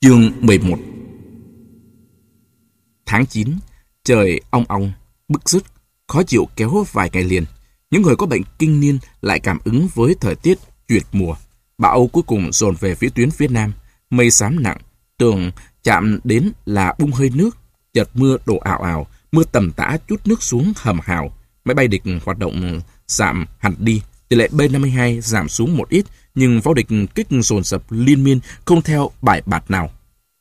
Chương 11 Tháng 9, trời ong ong, bức rứt, khó chịu kéo vài ngày liền. Những người có bệnh kinh niên lại cảm ứng với thời tiết tuyệt mùa. Bão cuối cùng dồn về phía tuyến phía nam, mây xám nặng, tường chạm đến là bung hơi nước, chợt mưa đổ ảo ảo, mưa tầm tã chút nước xuống hầm hào. Máy bay địch hoạt động giảm hẳn đi, tỷ lệ B-52 giảm xuống một ít, nhưng pháo địch kích dồn dập liên miên không theo bài bạt nào.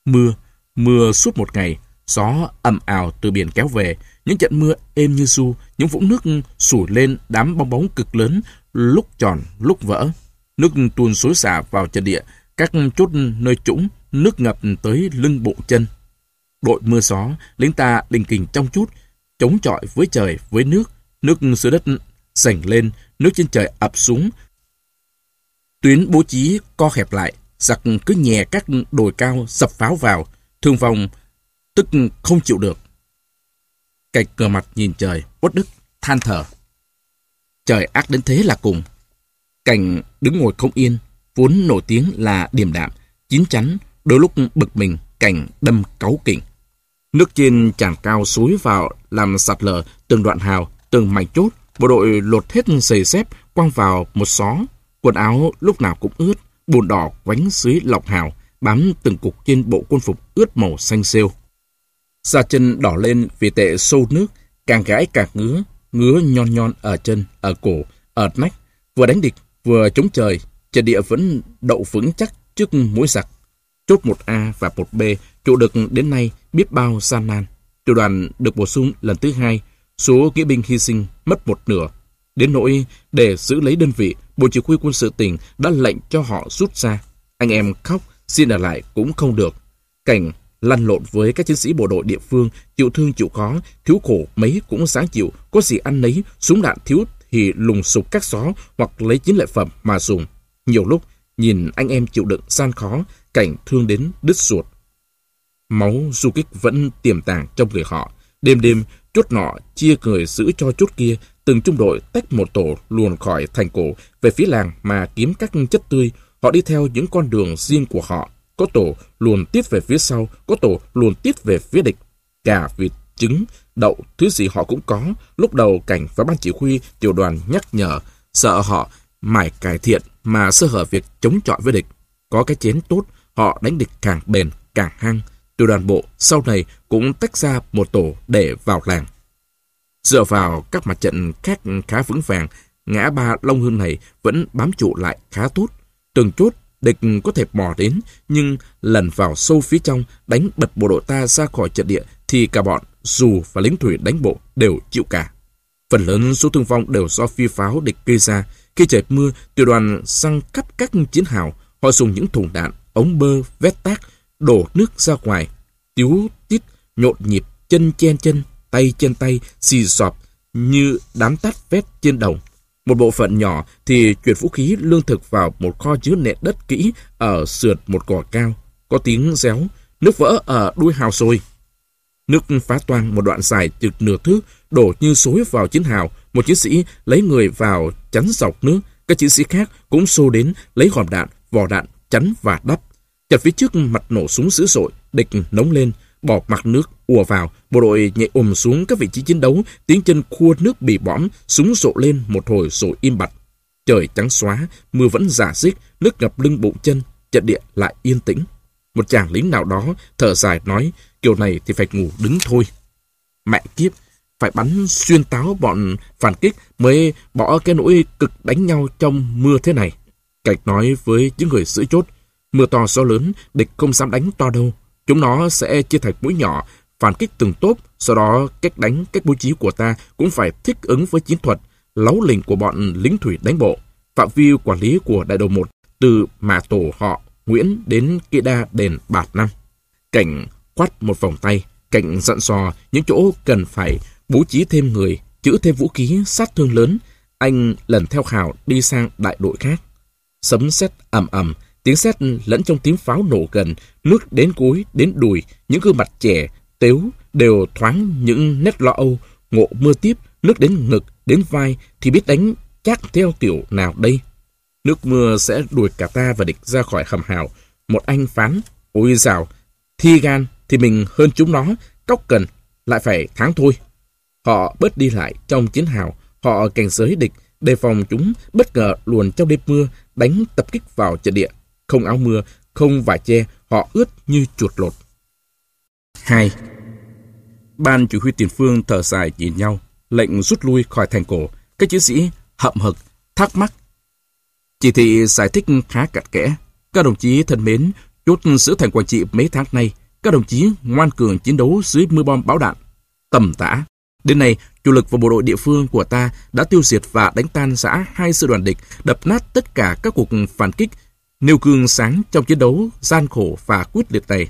Mưa, mưa suốt một ngày, gió ầm ào từ biển kéo về, những trận mưa êm như du, những vũng nước sủi lên đám bong bóng cực lớn, lúc tròn, lúc vỡ. Nước tuôn xối xả vào chân địa, các chốt nơi trũng, nước ngập tới lưng bộ chân. Đội mưa gió, lính ta đình kình trong chút, chống chọi với trời, với nước. Nước dưới đất sảnh lên, nước trên trời ập xuống. Tuyến bố trí co hẹp lại, giặc cứ nhè các đồi cao sập pháo vào, thương vong tức không chịu được. Cạch cờ mặt nhìn trời, uất đức, than thở. Trời ác đến thế là cùng. Cảnh đứng ngồi không yên, vốn nổi tiếng là điềm đạm, chín chắn, đôi lúc bực mình, cảnh đâm cáu kỉnh. Nước trên tràn cao suối vào làm sạt lở từng đoạn hào, từng mảnh chốt, bộ đội lột hết giày dép quăng vào một xó, quần áo lúc nào cũng ướt, bùn đỏ quánh dưới lọc hào, bám từng cục trên bộ quân phục ướt màu xanh xêu. Da chân đỏ lên vì tệ sâu nước, càng gãi càng ngứa, ngứa nhon nhon ở chân, ở cổ, ở nách, vừa đánh địch, vừa chống trời, trận địa vẫn đậu vững chắc trước mũi giặc. Chốt một a và một b trụ được đến nay biết bao gian nan. Tiểu đoàn được bổ sung lần thứ hai, số nghĩa binh hy sinh mất một nửa. Đến nỗi để giữ lấy đơn vị, Bộ Chỉ huy quân sự tỉnh đã lệnh cho họ rút ra. Anh em khóc, xin ở lại cũng không được. Cảnh lăn lộn với các chiến sĩ bộ đội địa phương, chịu thương chịu khó, thiếu khổ mấy cũng sáng chịu, có gì ăn nấy, súng đạn thiếu thì lùng sục các xó hoặc lấy chiến lợi phẩm mà dùng. Nhiều lúc, nhìn anh em chịu đựng gian khó, cảnh thương đến đứt ruột. Máu du kích vẫn tiềm tàng trong người họ. Đêm đêm, chốt nọ chia người giữ cho chốt kia, từng trung đội tách một tổ luồn khỏi thành cổ về phía làng mà kiếm các chất tươi. Họ đi theo những con đường riêng của họ. Có tổ luồn tiếp về phía sau, có tổ luồn tiếp về phía địch. cả vịt, trứng, đậu, thứ gì họ cũng có. Lúc đầu cảnh và ban chỉ huy tiểu đoàn nhắc nhở, sợ họ mải cải thiện mà sơ hở việc chống chọi với địch. Có cái chén tốt, họ đánh địch càng bền, càng hăng. Tiểu đoàn bộ sau này cũng tách ra một tổ để vào làng. Dựa vào các mặt trận khác khá vững vàng, ngã ba Long Hương này vẫn bám trụ lại khá tốt. Từng chốt địch có thể mò đến, nhưng lần vào sâu phía trong đánh bật bộ đội ta ra khỏi trận địa thì cả bọn, dù và lính thủy đánh bộ đều chịu cả. Phần lớn số thương vong đều do phi pháo địch gây ra. Khi trời mưa, tiểu đoàn săn cắt các chiến hào, họ dùng những thùng đạn, ống bơ, vét tác, đổ nước ra ngoài, tiếu tít, nhộn nhịp, chân chen chân, tay trên tay, xì xọp như đám tát vét trên đồng. Một bộ phận nhỏ thì chuyển vũ khí lương thực vào một kho chứa nện đất kỹ ở sườn một cỏ cao. Có tiếng réo, nước vỡ ở đuôi hào sôi. Nước phá toang một đoạn dài từ nửa thước, đổ như xối vào chiến hào. Một chiến sĩ lấy người vào chắn dọc nước. Các chiến sĩ khác cũng xô đến lấy hòm đạn, vỏ đạn, chắn và đắp. Chặt phía trước mặt nổ súng dữ dội, địch nóng lên, bỏ mặt nước ùa vào, bộ đội nhảy ùm xuống các vị trí chiến đấu, tiếng chân khua nước bị bõm, súng rộ lên một hồi rồi im bặt. Trời trắng xóa, mưa vẫn giả dích, nước ngập lưng bụng chân, trận địa lại yên tĩnh. Một chàng lính nào đó thở dài nói, kiểu này thì phải ngủ đứng thôi. Mẹ kiếp, phải bắn xuyên táo bọn phản kích mới bỏ cái nỗi cực đánh nhau trong mưa thế này. cạch nói với những người giữ chốt, mưa to gió lớn, địch không dám đánh to đâu. Chúng nó sẽ chia thành mũi nhỏ, phản kích từng tốp, sau đó cách đánh, cách bố trí của ta cũng phải thích ứng với chiến thuật, láu lình của bọn lính thủy đánh bộ. Phạm vi quản lý của đại đội 1 từ mà tổ họ Nguyễn đến kia đa đền Bạt Năm. Cảnh quát một vòng tay, cảnh dặn dò những chỗ cần phải bố trí thêm người, chữ thêm vũ khí sát thương lớn. Anh lần theo khảo đi sang đại đội khác. Sấm sét ầm ầm, Tiếng sét lẫn trong tiếng pháo nổ gần, nước đến cuối, đến đùi, những gương mặt trẻ, tếu đều thoáng những nét lo âu, ngộ mưa tiếp, nước đến ngực, đến vai thì biết đánh chắc theo kiểu nào đây. Nước mưa sẽ đuổi cả ta và địch ra khỏi hầm hào. Một anh phán, Ôi dào, thi gan thì mình hơn chúng nó, cóc cần, lại phải thắng thôi. Họ bớt đi lại trong chiến hào, họ cảnh giới địch, đề phòng chúng bất ngờ luồn trong đêm mưa, đánh tập kích vào trận địa. Không áo mưa, không vải che, họ ướt như chuột lột. 2. Ban chỉ huy tiền phương thở dài nhìn nhau, lệnh rút lui khỏi thành cổ. Các chiến sĩ hậm hực, thắc mắc. Chỉ thị giải thích khá cặn kẽ. Các đồng chí thân mến, chốt giữ thành Quảng Trị mấy tháng nay, các đồng chí ngoan cường chiến đấu dưới mưa bom bão đạn, tầm tã. Đến nay, chủ lực và bộ đội địa phương của ta đã tiêu diệt và đánh tan xã hai sư đoàn địch, đập nát tất cả các cuộc phản kích, nêu gương sáng trong chiến đấu gian khổ và quyết liệt này.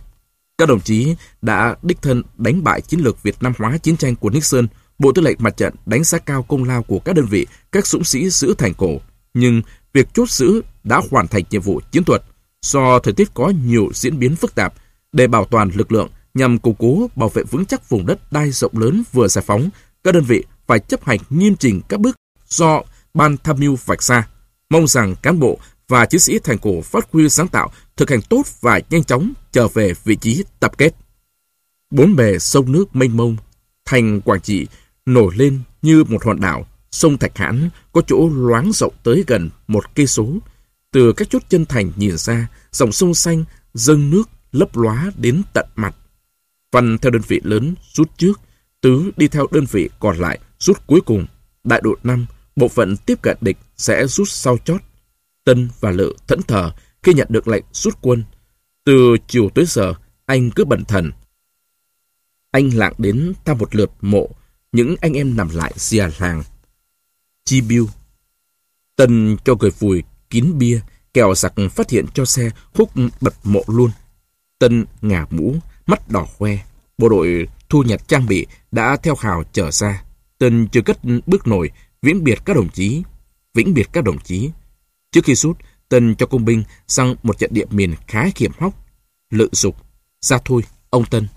Các đồng chí đã đích thân đánh bại chiến lược Việt Nam hóa chiến tranh của Nixon, Bộ Tư lệnh Mặt trận đánh giá cao công lao của các đơn vị, các dũng sĩ giữ thành cổ. Nhưng việc chốt giữ đã hoàn thành nhiệm vụ chiến thuật. Do thời tiết có nhiều diễn biến phức tạp, để bảo toàn lực lượng nhằm củng cố bảo vệ vững chắc vùng đất đai rộng lớn vừa giải phóng, các đơn vị phải chấp hành nghiêm chỉnh các bước do Ban tham mưu vạch ra. Mong rằng cán bộ và chiến sĩ thành cổ phát huy sáng tạo, thực hành tốt và nhanh chóng trở về vị trí tập kết. Bốn bề sông nước mênh mông, thành Quảng Trị nổi lên như một hòn đảo. Sông Thạch Hãn có chỗ loáng rộng tới gần một cây số. Từ các chốt chân thành nhìn ra, dòng sông xanh dâng nước lấp lóa đến tận mặt. Văn theo đơn vị lớn rút trước, Tứ đi theo đơn vị còn lại rút cuối cùng. Đại đội 5, bộ phận tiếp cận địch sẽ rút sau chót. Tân và Lự thẫn thờ khi nhận được lệnh rút quân. Từ chiều tới giờ, anh cứ bận thần. Anh lạng đến thăm một lượt mộ, những anh em nằm lại xìa làng. Chi biêu. Tân cho người vùi kín bia, kèo giặc phát hiện cho xe hút bật mộ luôn. Tân ngả mũ, mắt đỏ hoe. Bộ đội thu nhặt trang bị đã theo khảo trở ra. Tân chưa cất bước nổi, vĩnh biệt các đồng chí. Vĩnh biệt các đồng chí. Trước khi rút, Tân cho công binh sang một trận địa miền khá hiểm hóc. Lự dục. Ra thôi, ông Tân.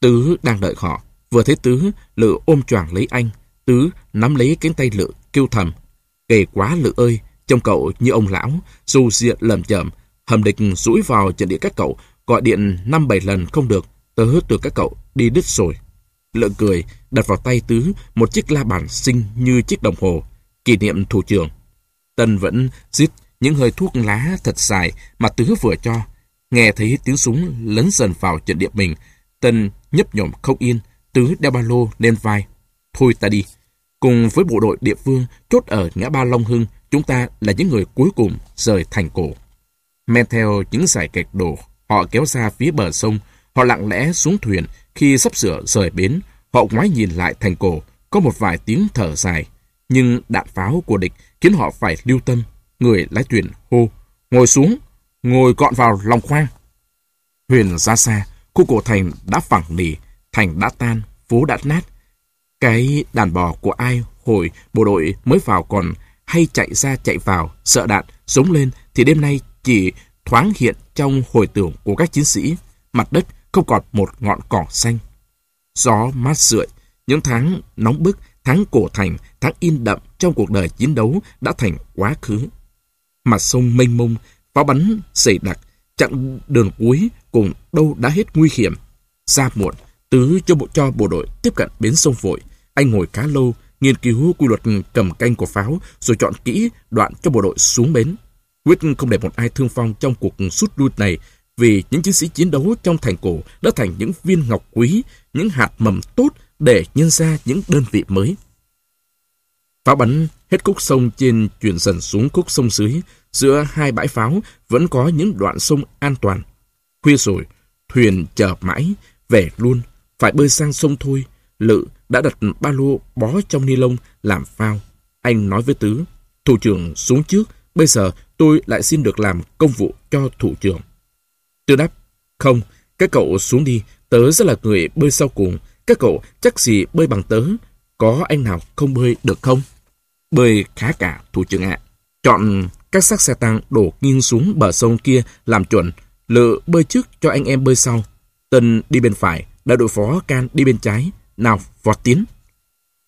Tứ đang đợi họ. Vừa thấy Tứ, Lự ôm choàng lấy anh. Tứ nắm lấy cánh tay Lự, kêu thầm. Kề quá Lự ơi, trông cậu như ông lão, dù diện lầm chậm, hầm địch rũi vào trận địa các cậu, gọi điện năm bảy lần không được, tớ từ các cậu đi đứt rồi. Lự cười, đặt vào tay Tứ một chiếc la bàn xinh như chiếc đồng hồ, kỷ niệm thủ trưởng. Tân vẫn giết những hơi thuốc lá thật dài mà Tứ vừa cho. Nghe thấy tiếng súng lấn dần vào trận địa mình, Tân nhấp nhổm không yên, Tứ đeo ba lô lên vai. Thôi ta đi. Cùng với bộ đội địa phương chốt ở ngã ba Long Hưng, chúng ta là những người cuối cùng rời thành cổ. Men theo những giải kẹt đổ, họ kéo ra phía bờ sông, họ lặng lẽ xuống thuyền khi sắp sửa rời bến, họ ngoái nhìn lại thành cổ, có một vài tiếng thở dài. Nhưng đạn pháo của địch khiến họ phải lưu tâm. Người lái thuyền hô, ngồi xuống, ngồi gọn vào lòng khoang. Huyền ra xa, khu cổ thành đã phẳng nỉ, thành đã tan, phố đã nát. Cái đàn bò của ai hồi bộ đội mới vào còn hay chạy ra chạy vào, sợ đạn, giống lên thì đêm nay chỉ thoáng hiện trong hồi tưởng của các chiến sĩ. Mặt đất không còn một ngọn cỏ xanh. Gió mát rượi, những tháng nóng bức, tháng cổ thành, tháng in đậm trong cuộc đời chiến đấu đã thành quá khứ. Mặt sông mênh mông, pháo bắn dày đặc, chặng đường cuối cùng đâu đã hết nguy hiểm. Ra muộn, tứ cho bộ cho bộ đội tiếp cận bến sông vội. Anh ngồi khá lâu, nghiên cứu quy luật cầm canh của pháo, rồi chọn kỹ đoạn cho bộ đội xuống bến. Quyết không để một ai thương vong trong cuộc rút lui này, vì những chiến sĩ chiến đấu trong thành cổ đã thành những viên ngọc quý, những hạt mầm tốt để nhân ra những đơn vị mới. Pháo bắn hết khúc sông trên chuyển dần xuống khúc sông dưới, giữa hai bãi pháo vẫn có những đoạn sông an toàn. Khuya rồi, thuyền chờ mãi, về luôn, phải bơi sang sông thôi. Lự đã đặt ba lô bó trong ni lông làm phao. Anh nói với Tứ, thủ trưởng xuống trước, bây giờ tôi lại xin được làm công vụ cho thủ trưởng. Tứ đáp, không, các cậu xuống đi, tớ rất là người bơi sau cùng, các cậu chắc gì bơi bằng tớ, có anh nào không bơi được không? Bơi khá cả, thủ trưởng ạ. Chọn các xác xe tăng đổ nghiêng xuống bờ sông kia làm chuẩn, lự bơi trước cho anh em bơi sau. Tân đi bên phải, đại đội phó can đi bên trái, nào vọt tiến.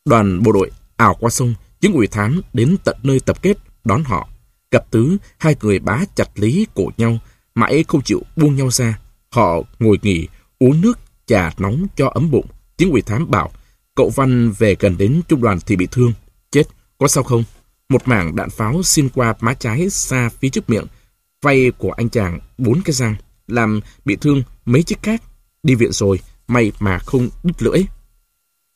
Đoàn bộ đội ảo qua sông, chứng ủy thám đến tận nơi tập kết đón họ. Gặp tứ, hai người bá chặt lý cổ nhau, mãi không chịu buông nhau ra. Họ ngồi nghỉ, uống nước, trà nóng cho ấm bụng. Tiếng ủy thám bảo, cậu Văn về gần đến trung đoàn thì bị thương. Chết, có sao không? Một mảng đạn pháo xin qua má trái xa phía trước miệng. Vay của anh chàng bốn cái răng, làm bị thương mấy chiếc khác. Đi viện rồi, may mà không đứt lưỡi.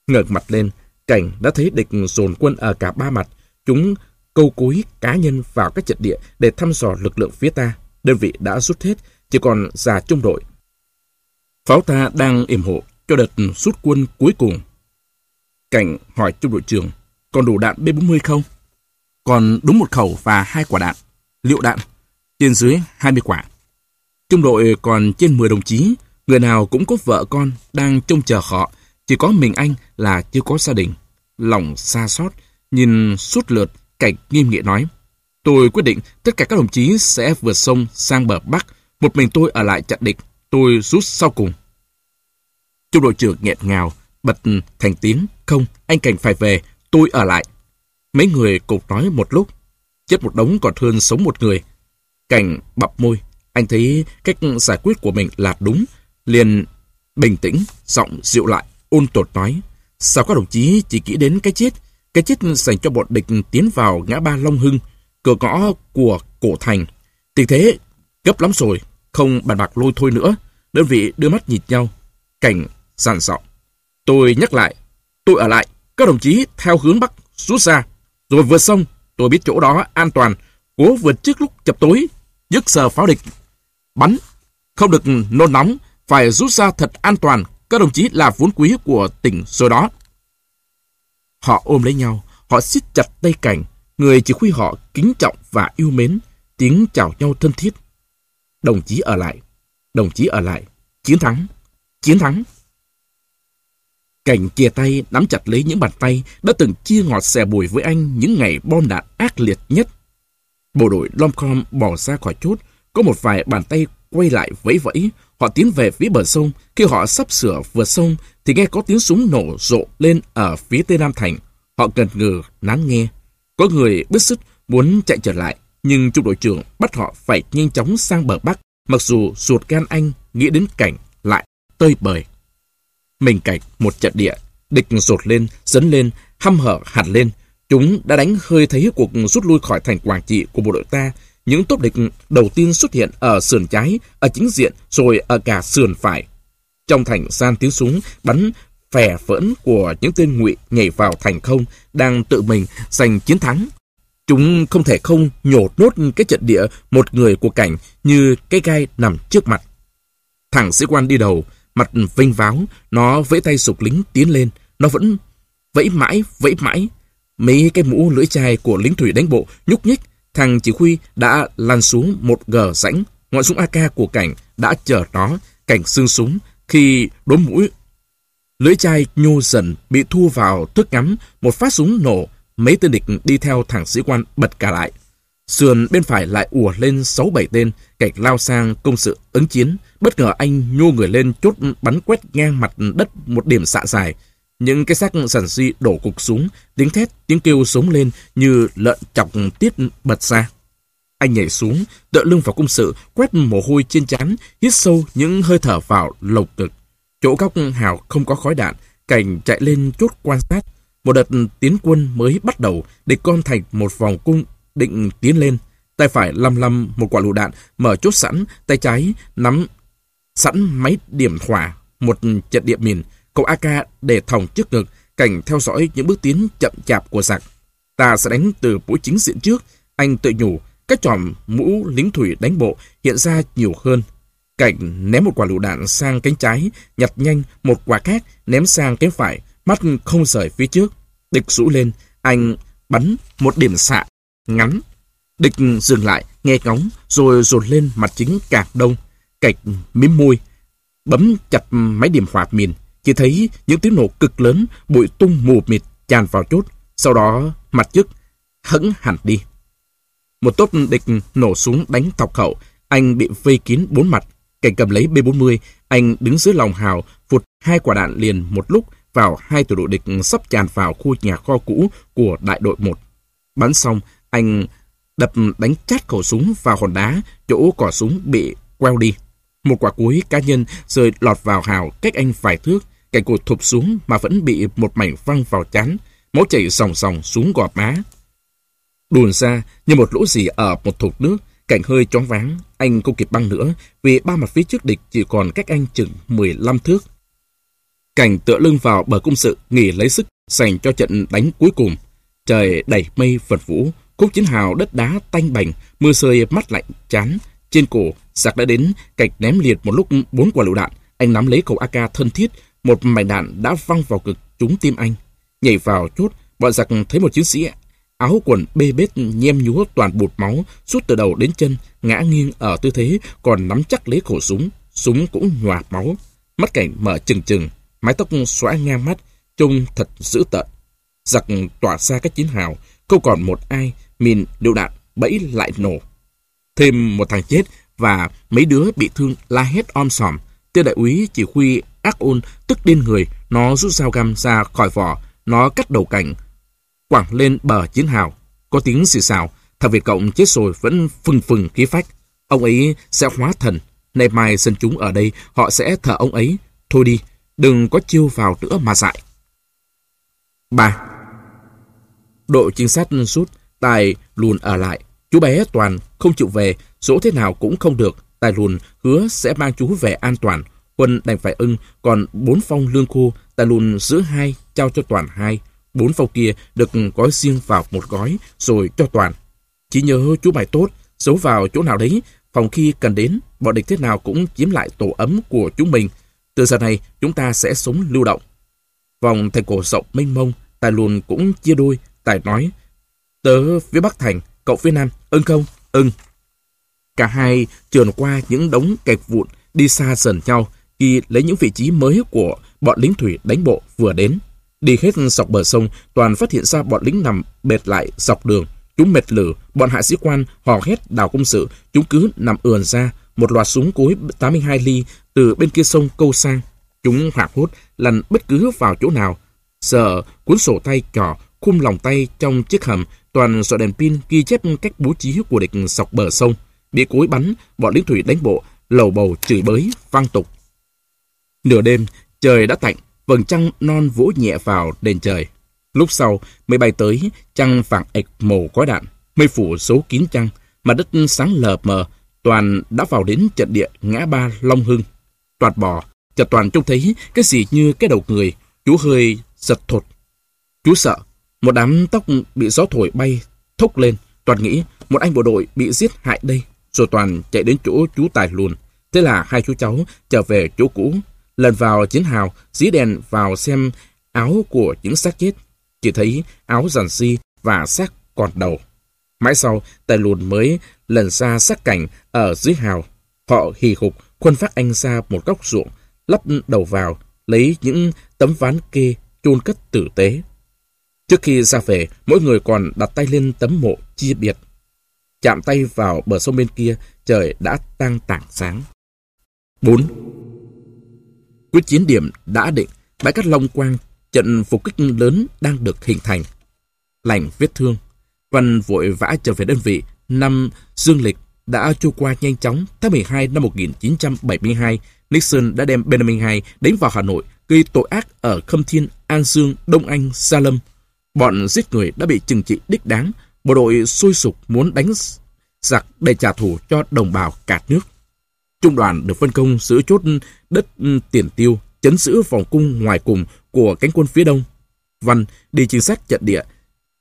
Ngợt mặt lên, cảnh đã thấy địch dồn quân ở cả ba mặt. Chúng câu cúi cá nhân vào các trận địa để thăm dò lực lượng phía ta. Đơn vị đã rút hết, chỉ còn già trung đội. Pháo ta đang yểm hộ cho đợt rút quân cuối cùng. Cảnh hỏi trung đội trưởng, còn đủ đạn B-40 không? Còn đúng một khẩu và hai quả đạn. Liệu đạn? Trên dưới 20 quả. Trung đội còn trên 10 đồng chí, người nào cũng có vợ con đang trông chờ họ, chỉ có mình anh là chưa có gia đình. Lòng xa xót, nhìn suốt lượt, cảnh nghiêm nghị nói. Tôi quyết định tất cả các đồng chí sẽ vượt sông sang bờ Bắc, một mình tôi ở lại chặn địch, tôi rút sau cùng. Trung đội trưởng nghẹn ngào, bật ừ, thành tiếng, không, anh Cảnh phải về, tôi ở lại. Mấy người cùng nói một lúc, chết một đống còn hơn sống một người. Cảnh bập môi, anh thấy cách giải quyết của mình là đúng, liền bình tĩnh, giọng dịu lại, ôn tột nói. Sao các đồng chí chỉ nghĩ đến cái chết? Cái chết dành cho bọn địch tiến vào ngã ba Long Hưng, cửa ngõ của cổ thành. Tình thế gấp lắm rồi, không bàn bạc lôi thôi nữa. Đơn vị đưa mắt nhìn nhau. Cảnh sàn giọng. Tôi nhắc lại, tôi ở lại, các đồng chí theo hướng Bắc rút ra, rồi vượt sông. Tôi biết chỗ đó an toàn, cố vượt trước lúc chập tối, dứt sờ pháo địch. Bắn, không được nôn nóng, phải rút ra thật an toàn, các đồng chí là vốn quý của tỉnh rồi đó. Họ ôm lấy nhau, họ siết chặt tay cảnh, người chỉ huy họ kính trọng và yêu mến, tiếng chào nhau thân thiết. Đồng chí ở lại, đồng chí ở lại, chiến thắng, chiến thắng. Cảnh chia tay nắm chặt lấy những bàn tay đã từng chia ngọt xẻ bùi với anh những ngày bom đạn ác liệt nhất. Bộ đội Lomcom bỏ ra khỏi chốt, có một vài bàn tay quay lại vẫy vẫy. Họ tiến về phía bờ sông. Khi họ sắp sửa vượt sông, thì nghe có tiếng súng nổ rộ lên ở phía tây Nam Thành. Họ gần ngừ, nán nghe. Có người bứt sức muốn chạy trở lại, nhưng trung đội trưởng bắt họ phải nhanh chóng sang bờ Bắc, mặc dù ruột gan anh nghĩ đến cảnh lại tơi bời. Mình cạch một trận địa, địch rột lên, dấn lên, hăm hở hẳn lên. Chúng đã đánh hơi thấy cuộc rút lui khỏi thành Quảng Trị của bộ đội ta. Những tốt địch đầu tiên xuất hiện ở sườn trái, ở chính diện, rồi ở cả sườn phải. Trong thành gian tiếng súng bắn phè phỡn của những tên ngụy nhảy vào thành không, đang tự mình giành chiến thắng. Chúng không thể không nhổ nốt cái trận địa một người của cảnh như cái gai nằm trước mặt. Thằng sĩ quan đi đầu, mặt vinh váo, nó vẫy tay sục lính tiến lên, nó vẫn vẫy mãi, vẫy mãi. Mấy cái mũ lưỡi chai của lính thủy đánh bộ nhúc nhích, thằng chỉ huy đã lăn xuống một gờ rãnh, ngọn súng AK của cảnh đã chờ nó, cảnh xương súng khi đốm mũi Lưỡi chai nhô dần bị thu vào thước ngắm, một phát súng nổ, mấy tên địch đi theo thằng sĩ quan bật cả lại. Sườn bên phải lại ùa lên sáu bảy tên, cảnh lao sang công sự ứng chiến. Bất ngờ anh nhô người lên chốt bắn quét ngang mặt đất một điểm xạ dài. Những cái xác sản si đổ cục xuống tiếng thét, tiếng kêu sống lên như lợn chọc tiết bật ra. Anh nhảy xuống, đỡ lưng vào cung sự, quét mồ hôi trên trán, hít sâu những hơi thở vào lồng cực Chỗ góc hào không có khói đạn, cảnh chạy lên chốt quan sát. Một đợt tiến quân mới bắt đầu, địch con thành một vòng cung định tiến lên. Tay phải lăm lăm một quả lựu đạn, mở chốt sẵn, tay trái nắm sẵn máy điểm hỏa, một trận địa mìn, cậu AK để thòng trước ngực, cảnh theo dõi những bước tiến chậm chạp của giặc. Ta sẽ đánh từ mũi chính diện trước, anh tự nhủ, các tròm mũ lính thủy đánh bộ hiện ra nhiều hơn. Cảnh ném một quả lựu đạn sang cánh trái, nhặt nhanh một quả khác ném sang cánh phải, mắt không rời phía trước. Địch rũ lên, anh bắn một điểm xạ ngắn. Địch dừng lại, nghe ngóng, rồi dồn lên mặt chính càng đông cạch mím môi, bấm chặt máy điểm hỏa mìn. Chỉ thấy những tiếng nổ cực lớn, bụi tung mù mịt tràn vào chốt. Sau đó mặt trước hững hẳn đi. Một tốp địch nổ súng đánh thọc hậu, anh bị vây kín bốn mặt. Cảnh cầm lấy B-40, anh đứng dưới lòng hào, phụt hai quả đạn liền một lúc vào hai tiểu đội địch sắp tràn vào khu nhà kho cũ của đại đội 1. Bắn xong, anh đập đánh chát khẩu súng vào hòn đá, chỗ cỏ súng bị queo đi. Một quả cuối cá nhân rơi lọt vào hào cách anh vài thước, cạnh cột thụp xuống mà vẫn bị một mảnh văng vào chán, máu chảy sòng sòng xuống gò má. Đùn ra như một lỗ gì ở một thục nước, cảnh hơi choáng váng, anh không kịp băng nữa vì ba mặt phía trước địch chỉ còn cách anh chừng 15 thước. Cảnh tựa lưng vào bờ cung sự, nghỉ lấy sức, dành cho trận đánh cuối cùng. Trời đầy mây vật vũ, khúc chiến hào đất đá tanh bành, mưa rơi mắt lạnh chán. Trên cổ, giặc đã đến, cạch ném liệt một lúc bốn quả lựu đạn. Anh nắm lấy khẩu AK thân thiết, một mảnh đạn đã văng vào cực trúng tim anh. Nhảy vào chốt, bọn giặc thấy một chiến sĩ áo quần bê bết nhem nhúa toàn bột máu, suốt từ đầu đến chân, ngã nghiêng ở tư thế, còn nắm chắc lấy khẩu súng. Súng cũng nhòa máu. Mắt cảnh mở trừng trừng, mái tóc xóa ngang mắt, trông thật dữ tợn. Giặc tỏa ra các chiến hào, không còn một ai, mìn lựu đạn, bẫy lại nổ. Thêm một thằng chết và mấy đứa bị thương la hét om sòm. Tiêu đại úy chỉ huy ác ôn tức điên người, nó rút dao găm ra khỏi vỏ, nó cắt đầu cảnh, quẳng lên bờ chiến hào. Có tiếng xì xào, thằng Việt Cộng chết rồi vẫn phừng phừng khí phách. Ông ấy sẽ hóa thần. Nay mai dân chúng ở đây, họ sẽ thờ ông ấy. Thôi đi, đừng có chiêu vào nữa mà dại. 3. Đội trinh sát rút, Tài lùn ở lại. Chú bé Toàn không chịu về, dỗ thế nào cũng không được. Tài lùn hứa sẽ mang chú về an toàn. Quân đành phải ưng, còn bốn phong lương khô, Tài lùn giữ hai, trao cho Toàn hai. Bốn phong kia được gói riêng vào một gói, rồi cho Toàn. Chỉ nhớ chú bài tốt, giấu vào chỗ nào đấy, phòng khi cần đến, bọn địch thế nào cũng chiếm lại tổ ấm của chúng mình. Từ giờ này, chúng ta sẽ sống lưu động. Vòng thành cổ rộng mênh mông, Tài Lùn cũng chia đôi. Tài nói, tớ phía Bắc Thành, cậu phía Nam, ưng không? Ưng. Cả hai trườn qua những đống kẹt vụn, đi xa dần nhau, khi lấy những vị trí mới của bọn lính thủy đánh bộ vừa đến. Đi hết dọc bờ sông, toàn phát hiện ra bọn lính nằm bệt lại dọc đường. Chúng mệt lử, bọn hạ sĩ quan hò hét đào công sự, chúng cứ nằm ườn ra, một loạt súng cối 82 ly từ bên kia sông câu sang. Chúng hoảng hốt, lăn bất cứ vào chỗ nào. Sợ cuốn sổ tay trò, khung lòng tay trong chiếc hầm, toàn sọ đèn pin ghi chép cách bố trí của địch sọc bờ sông. Bị cối bắn, bọn lính thủy đánh bộ, lầu bầu chửi bới, vang tục. Nửa đêm, trời đã tạnh, vầng trăng non vỗ nhẹ vào đền trời. Lúc sau, mây bay tới, trăng vàng ệch màu khói đạn, mây phủ số kín trăng, mà đất sáng lờ mờ, toàn đã vào đến trận địa ngã ba Long Hưng. Toàn bò, chợt toàn trông thấy cái gì như cái đầu người, chú hơi giật thột. Chú sợ, một đám tóc bị gió thổi bay, thốc lên, toàn nghĩ một anh bộ đội bị giết hại đây, rồi toàn chạy đến chỗ chú Tài luôn. Thế là hai chú cháu trở về chỗ cũ, lần vào chiến hào, dí đèn vào xem áo của những xác chết. Chỉ thấy áo giản si và xác còn đầu. Mãi sau, tài lùn mới lần ra xác cảnh ở dưới hào. Họ hì hục khuân phát anh ra một góc ruộng, lắp đầu vào, lấy những tấm ván kê chôn cất tử tế. Trước khi ra về, mỗi người còn đặt tay lên tấm mộ chia biệt. Chạm tay vào bờ sông bên kia, trời đã tăng tảng sáng. 4. Quyết chiến điểm đã định, bãi cát Long Quang, trận phục kích lớn đang được hình thành. Lành vết thương, Văn vội vã trở về đơn vị, năm dương lịch đã trôi qua nhanh chóng. Tháng 12 năm 1972, Nixon đã đem Benjamin II đến vào Hà Nội, gây tội ác ở Khâm Thiên, An Dương, Đông Anh, Sa Lâm. Bọn giết người đã bị trừng trị đích đáng, bộ đội sôi sục muốn đánh giặc để trả thù cho đồng bào cả nước. Trung đoàn được phân công giữ chốt đất ừ, tiền tiêu, chấn giữ vòng cung ngoài cùng của cánh quân phía đông. Văn đi chính sát trận địa,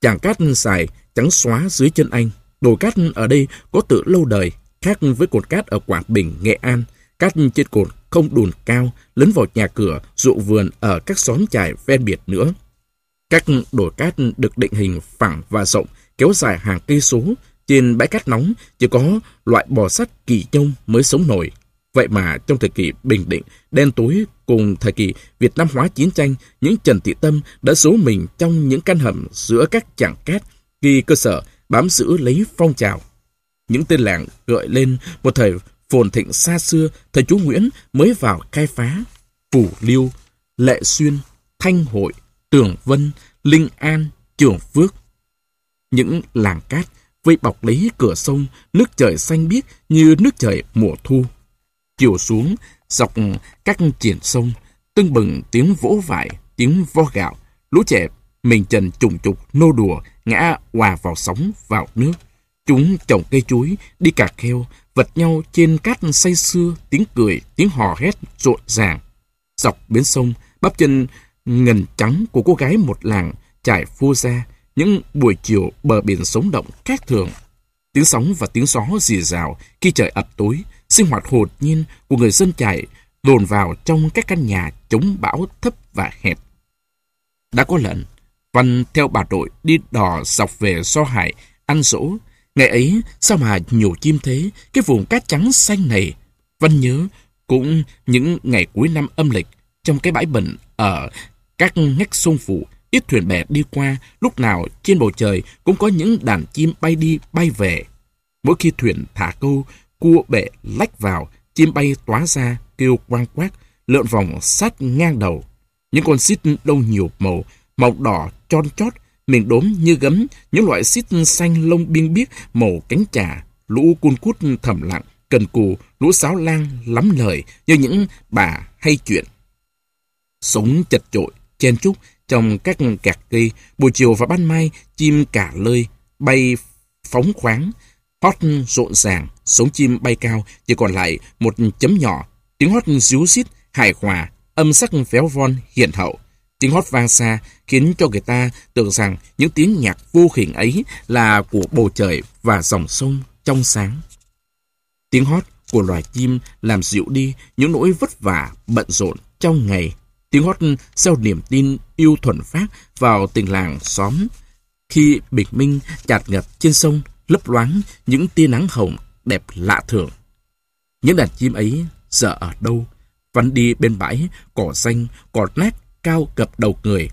chàng cát xài trắng xóa dưới chân anh. Đồi cát ở đây có từ lâu đời, khác với cột cát ở Quảng Bình, Nghệ An. Cát trên cột không đùn cao, lấn vào nhà cửa, ruộng vườn ở các xóm trại ven biệt nữa. Các đồi cát được định hình phẳng và rộng, kéo dài hàng cây số. Trên bãi cát nóng chỉ có loại bò sắt kỳ nhông mới sống nổi. Vậy mà trong thời kỳ bình định, đen tối cùng thời kỳ Việt Nam hóa chiến tranh, những Trần Thị Tâm đã giấu mình trong những căn hầm giữa các chảng cát ghi cơ sở bám giữ lấy phong trào. Những tên làng gợi lên một thời phồn thịnh xa xưa, thời chú Nguyễn mới vào khai phá, Phủ Liêu, Lệ Xuyên, Thanh Hội, Tường Vân, Linh An, Trường Phước. Những làng cát vây bọc lấy cửa sông, nước trời xanh biếc như nước trời mùa thu. chiều xuống, dọc các triển sông, tưng bừng tiếng vỗ vải, tiếng vo gạo, lũ trẻ mình trần trùng trục nô đùa, ngã hòa vào sóng, vào nước. Chúng trồng cây chuối, đi cà kheo, vật nhau trên cát say sưa, tiếng cười, tiếng hò hét rộn ràng. Dọc bến sông, bắp chân ngần trắng của cô gái một làng trải phô ra, những buổi chiều bờ biển sống động khác thường. Tiếng sóng và tiếng gió rì rào khi trời ập tối, sinh hoạt hồn nhiên của người dân trải dồn vào trong các căn nhà chống bão thấp và hẹp. Đã có lần, Văn theo bà đội đi đò dọc về so hải, ăn dỗ. Ngày ấy, sao mà nhiều chim thế, cái vùng cát trắng xanh này. Văn nhớ, cũng những ngày cuối năm âm lịch, trong cái bãi bẩn ở các ngách sông phủ, ít thuyền bè đi qua, lúc nào trên bầu trời cũng có những đàn chim bay đi bay về. Mỗi khi thuyền thả câu, cua bể lách vào, chim bay tóa ra, kêu quang quát, lượn vòng sát ngang đầu. Những con xít đông nhiều màu, màu đỏ tròn chót, miệng đốm như gấm, những loại xít xanh lông biên biếc màu cánh trà, lũ cun cút thầm lặng, cần cù, lũ sáo lang lắm lời như những bà hay chuyện. Sống chật chội, chen chúc trong các cạc cây, buổi chiều và ban mai, chim cả lơi, bay phóng khoáng, hót rộn ràng, sống chim bay cao, chỉ còn lại một chấm nhỏ, tiếng hót ríu xít, hài hòa, âm sắc véo von hiện hậu. Tiếng hót vang xa khiến cho người ta tưởng rằng những tiếng nhạc vô hình ấy là của bầu trời và dòng sông trong sáng. Tiếng hót của loài chim làm dịu đi những nỗi vất vả, bận rộn trong ngày. Tiếng hót gieo niềm tin yêu thuần phát vào tình làng xóm. Khi bình minh chạt ngập trên sông, lấp loáng những tia nắng hồng đẹp lạ thường. Những đàn chim ấy giờ ở đâu? Vẫn đi bên bãi, cỏ xanh, cỏ nát cao cập đầu người.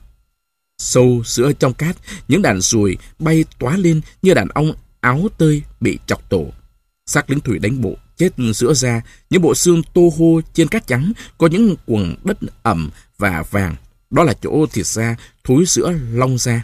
Sâu giữa trong cát, những đàn ruồi bay tóa lên như đàn ong áo tơi bị chọc tổ. Xác lính thủy đánh bộ chết giữa ra, những bộ xương tô hô trên cát trắng có những quần đất ẩm và vàng. Đó là chỗ thịt da thối sữa long da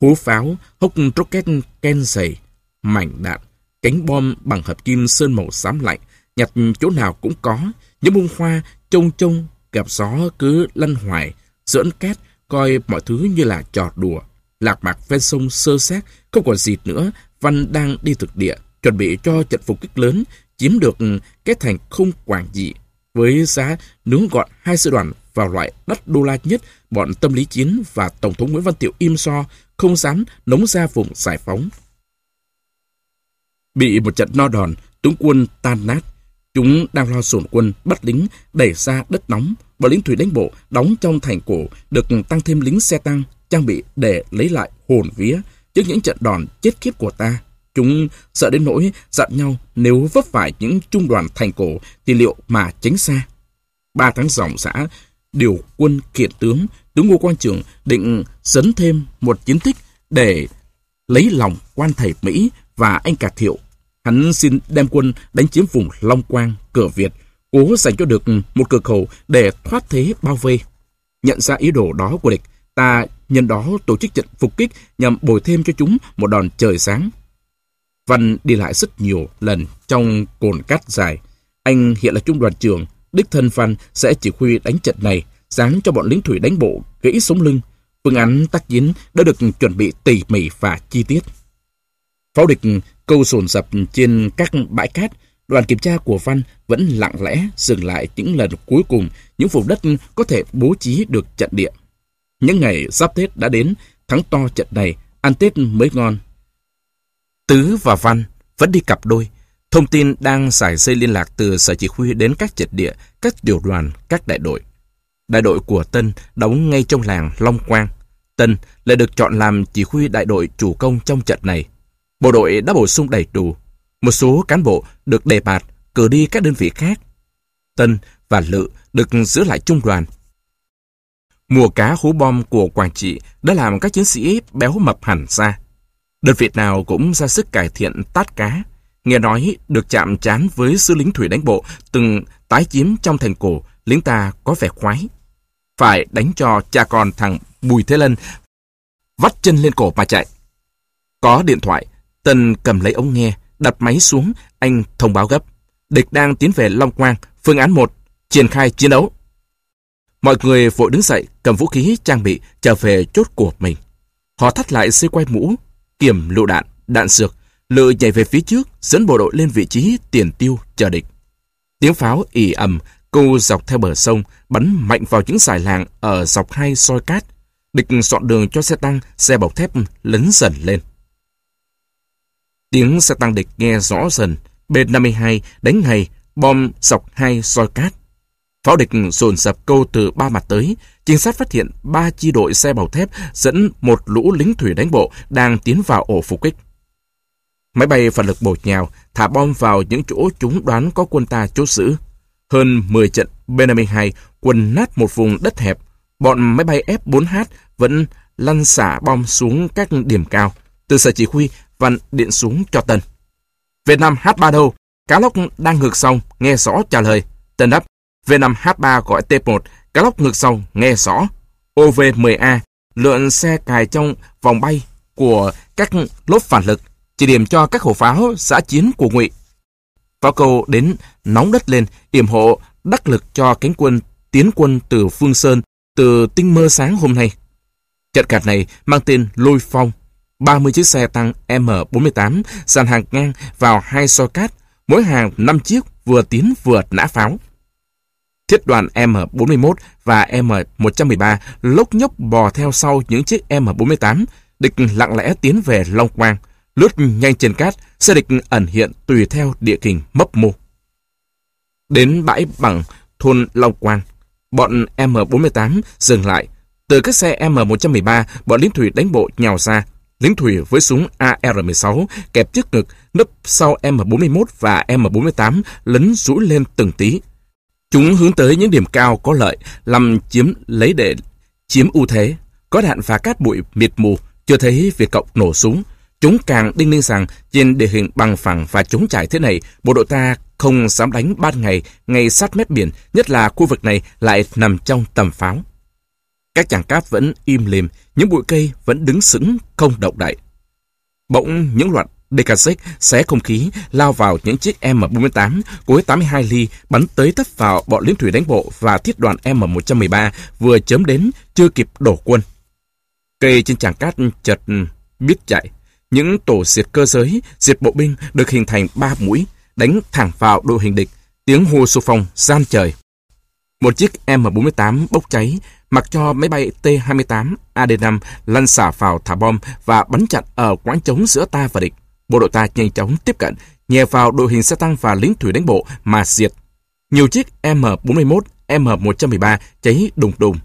Hố pháo, hốc rocket ken dày, mảnh đạn, cánh bom bằng hợp kim sơn màu xám lạnh, nhặt chỗ nào cũng có, những bông hoa trông trông gặp gió cứ lăn hoài, giỡn két coi mọi thứ như là trò đùa. Lạc mạc ven sông sơ sát, không còn gì nữa, Văn đang đi thực địa, chuẩn bị cho trận phục kích lớn, chiếm được cái thành không quản dị. Với giá nướng gọn hai sư đoàn vào loại đắt đô la nhất, bọn tâm lý chiến và Tổng thống Nguyễn Văn Tiệu im so, không dám nóng ra vùng giải phóng. Bị một trận no đòn, tướng quân tan nát, Chúng đang lo sổn quân, bắt lính, đẩy ra đất nóng. Bọn lính thủy đánh bộ đóng trong thành cổ được tăng thêm lính xe tăng, trang bị để lấy lại hồn vía trước những trận đòn chết khiếp của ta. Chúng sợ đến nỗi dặn nhau nếu vấp phải những trung đoàn thành cổ thì liệu mà tránh xa. Ba tháng dòng xã điều quân kiện tướng, tướng Ngô Quang Trường định dấn thêm một chiến tích để lấy lòng quan thầy Mỹ và anh Cà Thiệu Hắn xin đem quân đánh chiếm vùng Long Quang, cửa Việt, cố giành cho được một cửa khẩu để thoát thế bao vây. Nhận ra ý đồ đó của địch, ta nhân đó tổ chức trận phục kích nhằm bồi thêm cho chúng một đòn trời sáng. Văn đi lại rất nhiều lần trong cồn cát dài. Anh hiện là trung đoàn trưởng, đích thân Văn sẽ chỉ huy đánh trận này, sáng cho bọn lính thủy đánh bộ gãy sống lưng. Phương án tác chiến đã được chuẩn bị tỉ mỉ và chi tiết. Pháo địch câu sồn sập trên các bãi cát, đoàn kiểm tra của Văn vẫn lặng lẽ dừng lại những lần cuối cùng những vùng đất có thể bố trí được trận địa. Những ngày giáp Tết đã đến, thắng to trận này, ăn Tết mới ngon. Tứ và Văn vẫn đi cặp đôi. Thông tin đang giải dây liên lạc từ sở chỉ huy đến các trận địa, các điều đoàn, các đại đội. Đại đội của Tân đóng ngay trong làng Long Quang. Tân lại được chọn làm chỉ huy đại đội chủ công trong trận này. Bộ đội đã bổ sung đầy đủ. Một số cán bộ được đề bạt cử đi các đơn vị khác. Tân và Lự được giữ lại trung đoàn. Mùa cá hú bom của Quảng Trị đã làm các chiến sĩ béo mập hẳn ra. Đơn vị nào cũng ra sức cải thiện tát cá. Nghe nói được chạm trán với sư lính thủy đánh bộ từng tái chiếm trong thành cổ, lính ta có vẻ khoái. Phải đánh cho cha con thằng Bùi Thế Lân vắt chân lên cổ mà chạy. Có điện thoại, Tân cầm lấy ống nghe, đặt máy xuống, anh thông báo gấp. Địch đang tiến về Long Quang, phương án 1, triển khai chiến đấu. Mọi người vội đứng dậy, cầm vũ khí, trang bị, trở về chốt của mình. Họ thắt lại dây quay mũ, kiểm lựu đạn, đạn dược, lự nhảy về phía trước, dẫn bộ đội lên vị trí tiền tiêu chờ địch. Tiếng pháo ì ầm, câu dọc theo bờ sông, bắn mạnh vào những giải làng ở dọc hai soi cát. Địch dọn đường cho xe tăng, xe bọc thép lấn dần lên. Tiếng xe tăng địch nghe rõ dần, B-52 đánh ngày, bom dọc hai soi cát. Pháo địch dồn dập câu từ ba mặt tới, trinh sát phát hiện ba chi đội xe bọc thép dẫn một lũ lính thủy đánh bộ đang tiến vào ổ phục kích. Máy bay phản lực bổ nhào, thả bom vào những chỗ chúng đoán có quân ta chốt giữ. Hơn 10 trận B-52 quần nát một vùng đất hẹp, bọn máy bay F-4H vẫn lăn xả bom xuống các điểm cao. Từ sở chỉ huy, Văn điện xuống cho Tân. Việt Nam H3 đâu? Cá lóc đang ngược xong, nghe rõ trả lời. Tân đáp, V5H3 gọi T1, cá lóc ngược sau, nghe rõ. OV-10A, lượn xe cài trong vòng bay của các lốp phản lực, chỉ điểm cho các khẩu pháo giã chiến của ngụy. Pháo câu đến nóng đất lên, yểm hộ đắc lực cho cánh quân tiến quân từ Phương Sơn từ tinh mơ sáng hôm nay. Trận cạt này mang tên Lôi Phong. 30 chiếc xe tăng M48 dàn hàng ngang vào hai soi cát, mỗi hàng 5 chiếc vừa tiến vừa nã pháo. Thiết đoàn M41 và M113 lốc nhốc bò theo sau những chiếc M48, địch lặng lẽ tiến về Long Quang, lướt nhanh trên cát, xe địch ẩn hiện tùy theo địa hình mấp mô. Đến bãi bằng thôn Long Quang, bọn M48 dừng lại. Từ các xe M113, bọn lính thủy đánh bộ nhào ra. Lính thủy với súng AR-16 kẹp trước ngực, nấp sau M41 và M48 lấn rũi lên từng tí. Chúng hướng tới những điểm cao có lợi, làm chiếm lấy để chiếm ưu thế. Có đạn phá cát bụi mịt mù, chưa thấy việc cộng nổ súng. Chúng càng đinh ninh rằng trên địa hình bằng phẳng và chống trải thế này, bộ đội ta không dám đánh ban ngày, ngay sát mép biển, nhất là khu vực này lại nằm trong tầm pháo. Các chàng cát vẫn im lìm, những bụi cây vẫn đứng sững, không động đậy. Bỗng những loạt DKZ xé không khí, lao vào những chiếc M48, cối 82 ly, bắn tới tấp vào bọn lính thủy đánh bộ và thiết đoàn M113 vừa chớm đến, chưa kịp đổ quân. Cây trên tràng cát chợt biết chạy. Những tổ diệt cơ giới, diệt bộ binh được hình thành ba mũi, đánh thẳng vào đội hình địch, tiếng hô xô phong gian trời. Một chiếc M48 bốc cháy, mặc cho máy bay T-28 AD-5 lăn xả vào thả bom và bắn chặn ở quãng trống giữa ta và địch. Bộ đội ta nhanh chóng tiếp cận, nhè vào đội hình xe tăng và lính thủy đánh bộ mà diệt. Nhiều chiếc M41, M113 cháy đùng đùng.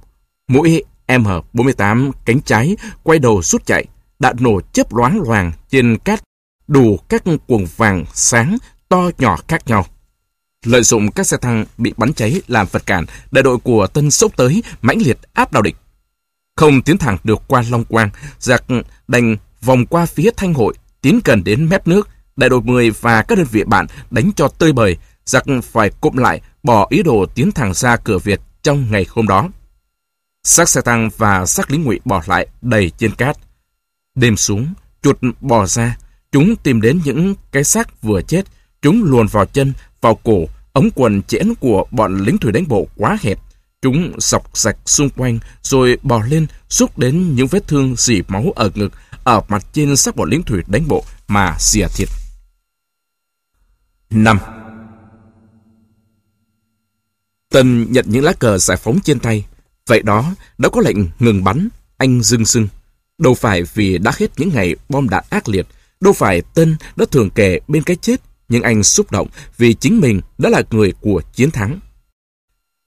Mũi M48 cánh trái quay đầu rút chạy, đạn nổ chớp loáng loàng trên cát đủ các quần vàng sáng to nhỏ khác nhau. Lợi dụng các xe tăng bị bắn cháy làm vật cản, đại đội của Tân sốc tới mãnh liệt áp đảo địch. Không tiến thẳng được qua Long Quang, giặc đành vòng qua phía Thanh Hội, tiến gần đến mép nước. Đại đội 10 và các đơn vị bạn đánh cho tơi bời, giặc phải cụm lại, bỏ ý đồ tiến thẳng ra cửa Việt trong ngày hôm đó. Xác xe tăng và xác lính ngụy bỏ lại đầy trên cát. Đêm xuống, chuột bò ra, chúng tìm đến những cái xác vừa chết, chúng luồn vào chân, vào cổ, ống quần chẽn của bọn lính thủy đánh bộ quá hẹp. Chúng sọc sạch xung quanh rồi bò lên xúc đến những vết thương dì máu ở ngực, ở mặt trên xác bọn lính thủy đánh bộ mà xìa thịt. 5. Tân nhận những lá cờ giải phóng trên tay. Vậy đó, đã có lệnh ngừng bắn, anh dưng dưng. Đâu phải vì đã hết những ngày bom đạn ác liệt, đâu phải Tân đã thường kề bên cái chết nhưng anh xúc động vì chính mình đã là người của chiến thắng.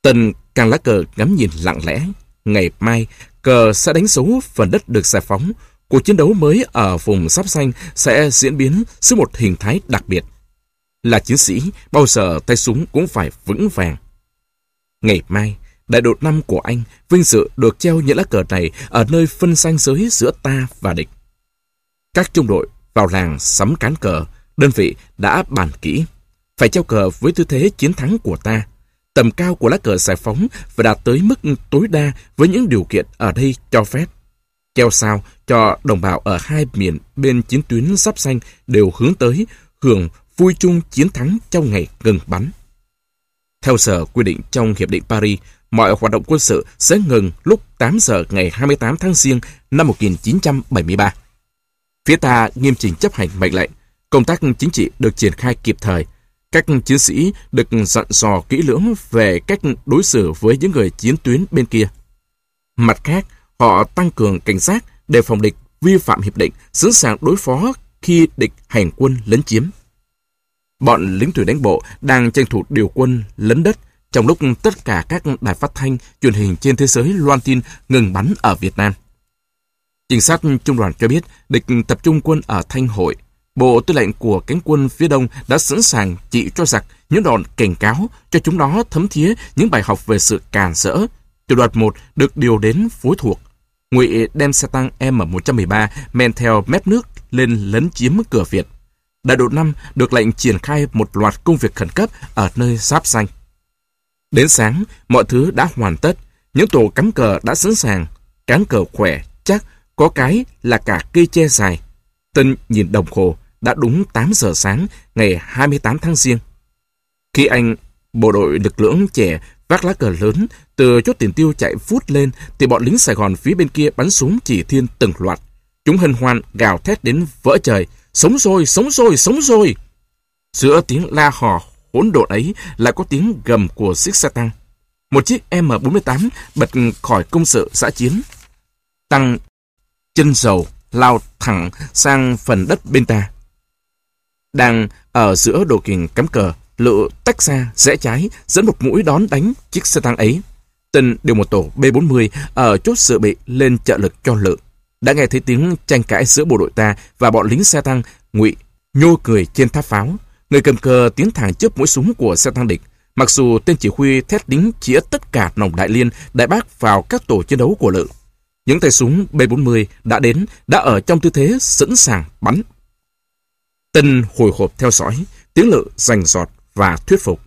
Tân càng lá cờ ngắm nhìn lặng lẽ. Ngày mai, cờ sẽ đánh dấu phần đất được giải phóng. Cuộc chiến đấu mới ở vùng sắp xanh sẽ diễn biến dưới một hình thái đặc biệt. Là chiến sĩ, bao giờ tay súng cũng phải vững vàng. Ngày mai, đại đội năm của anh vinh dự được treo những lá cờ này ở nơi phân xanh giới giữa ta và địch. Các trung đội vào làng sắm cán cờ, đơn vị đã bàn kỹ. Phải treo cờ với tư thế chiến thắng của ta. Tầm cao của lá cờ giải phóng phải đạt tới mức tối đa với những điều kiện ở đây cho phép. Treo sao cho đồng bào ở hai miền bên chiến tuyến sắp xanh đều hướng tới, hưởng vui chung chiến thắng trong ngày ngừng bắn. Theo sở quy định trong Hiệp định Paris, mọi hoạt động quân sự sẽ ngừng lúc 8 giờ ngày 28 tháng Giêng năm 1973. Phía ta nghiêm chỉnh chấp hành mệnh lệnh, công tác chính trị được triển khai kịp thời. Các chiến sĩ được dặn dò kỹ lưỡng về cách đối xử với những người chiến tuyến bên kia. Mặt khác, họ tăng cường cảnh giác để phòng địch vi phạm hiệp định, sẵn sàng đối phó khi địch hành quân lấn chiếm. Bọn lính thủy đánh bộ đang tranh thủ điều quân lấn đất trong lúc tất cả các đài phát thanh, truyền hình trên thế giới loan tin ngừng bắn ở Việt Nam. Trinh sát trung đoàn cho biết địch tập trung quân ở Thanh Hội. Bộ tư lệnh của cánh quân phía đông đã sẵn sàng chỉ cho giặc những đòn cảnh cáo cho chúng nó thấm thía những bài học về sự càn rỡ. Tiểu đoàn 1 được điều đến phối thuộc. Ngụy đem xe tăng M113 men theo mép nước lên lấn chiếm cửa Việt. Đại đội 5 được lệnh triển khai một loạt công việc khẩn cấp ở nơi giáp danh. Đến sáng, mọi thứ đã hoàn tất. Những tổ cắm cờ đã sẵn sàng. Cán cờ khỏe, chắc, có cái là cả cây tre dài. Tân nhìn đồng hồ, đã đúng 8 giờ sáng ngày 28 tháng Giêng. Khi anh, bộ đội lực lượng trẻ vác lá cờ lớn từ chốt tiền tiêu chạy vút lên thì bọn lính Sài Gòn phía bên kia bắn súng chỉ thiên từng loạt. Chúng hân hoan gào thét đến vỡ trời. Sống rồi, sống rồi, sống rồi! Giữa tiếng la hò hỗn độn ấy lại có tiếng gầm của chiếc xe tăng. Một chiếc M48 bật khỏi công sự xã chiến. Tăng chân dầu lao thẳng sang phần đất bên ta. Đang ở giữa đồ kình cắm cờ, lự tách ra rẽ trái dẫn một mũi đón đánh chiếc xe tăng ấy. Tân điều một tổ B40 ở chốt dự bị lên trợ lực cho lự. Đã nghe thấy tiếng tranh cãi giữa bộ đội ta và bọn lính xe tăng ngụy nhô cười trên tháp pháo. Người cầm cờ tiến thẳng trước mũi súng của xe tăng địch. Mặc dù tên chỉ huy thét đính chĩa tất cả nòng đại liên, đại bác vào các tổ chiến đấu của lự. Những tay súng B-40 đã đến, đã ở trong tư thế sẵn sàng bắn. Tân hồi hộp theo dõi, tiếng lự rành giọt và thuyết phục.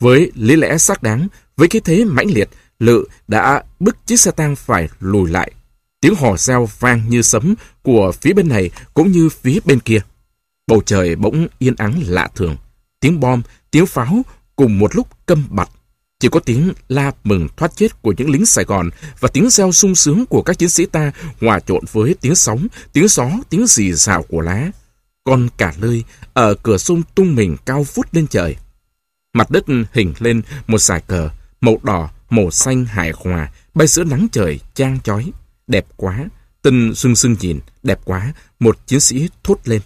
Với lý lẽ xác đáng, với cái thế mãnh liệt, lự đã bức chiếc xe tăng phải lùi lại. Tiếng hò reo vang như sấm của phía bên này cũng như phía bên kia. Bầu trời bỗng yên ắng lạ thường. Tiếng bom, tiếng pháo cùng một lúc câm bặt. Chỉ có tiếng la mừng thoát chết của những lính Sài Gòn và tiếng reo sung sướng của các chiến sĩ ta hòa trộn với tiếng sóng, tiếng gió, tiếng rì rào của lá. Con cả lơi ở cửa sông tung mình cao vút lên trời. Mặt đất hình lên một dải cờ, màu đỏ, màu xanh hài hòa, bay giữa nắng trời trang chói. Đẹp quá, tinh sưng sưng nhìn, đẹp quá, một chiến sĩ thốt lên.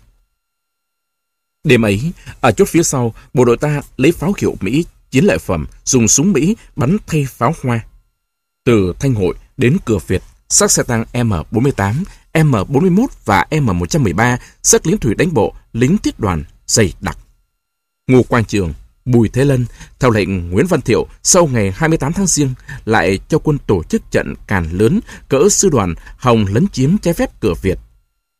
Đêm ấy, ở chốt phía sau, bộ đội ta lấy pháo hiệu Mỹ, chiến lợi phẩm, dùng súng Mỹ bắn thay pháo hoa. Từ Thanh Hội đến cửa Việt, xác xe tăng M48, M41 và M113, xác lính thủy đánh bộ, lính thiết đoàn, dày đặc. Ngô Quang Trường, Bùi Thế Lân, theo lệnh Nguyễn Văn Thiệu, sau ngày 28 tháng Giêng, lại cho quân tổ chức trận càn lớn cỡ sư đoàn Hồng lấn chiếm trái phép cửa Việt.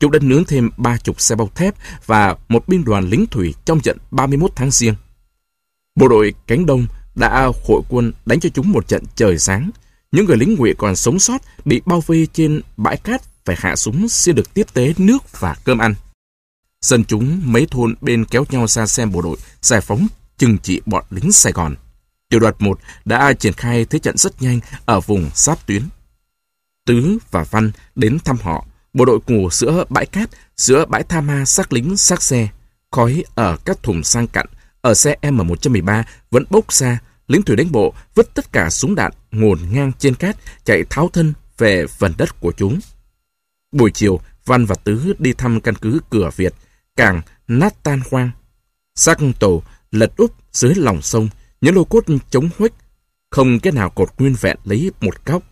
Chúng đã nướng thêm ba chục xe bọc thép và một binh đoàn lính thủy trong trận 31 tháng riêng Bộ đội cánh đông đã hội quân đánh cho chúng một trận trời sáng. Những người lính ngụy còn sống sót bị bao vây trên bãi cát phải hạ súng xin được tiếp tế nước và cơm ăn. Dân chúng mấy thôn bên kéo nhau ra xem bộ đội giải phóng chừng trị bọn lính Sài Gòn. Tiểu đoàn 1 đã triển khai thế trận rất nhanh ở vùng giáp tuyến. Tứ và Văn đến thăm họ, bộ đội ngủ giữa bãi cát, giữa bãi tha ma xác lính xác xe. Khói ở các thùng sang cặn, ở xe M113 vẫn bốc ra, lính thủy đánh bộ vứt tất cả súng đạn ngổn ngang trên cát chạy tháo thân về phần đất của chúng. Buổi chiều, Văn và Tứ đi thăm căn cứ cửa Việt, càng nát tan hoang. Xác tổ lật úp dưới lòng sông, những lô cốt chống huếch, không cái nào cột nguyên vẹn lấy một góc,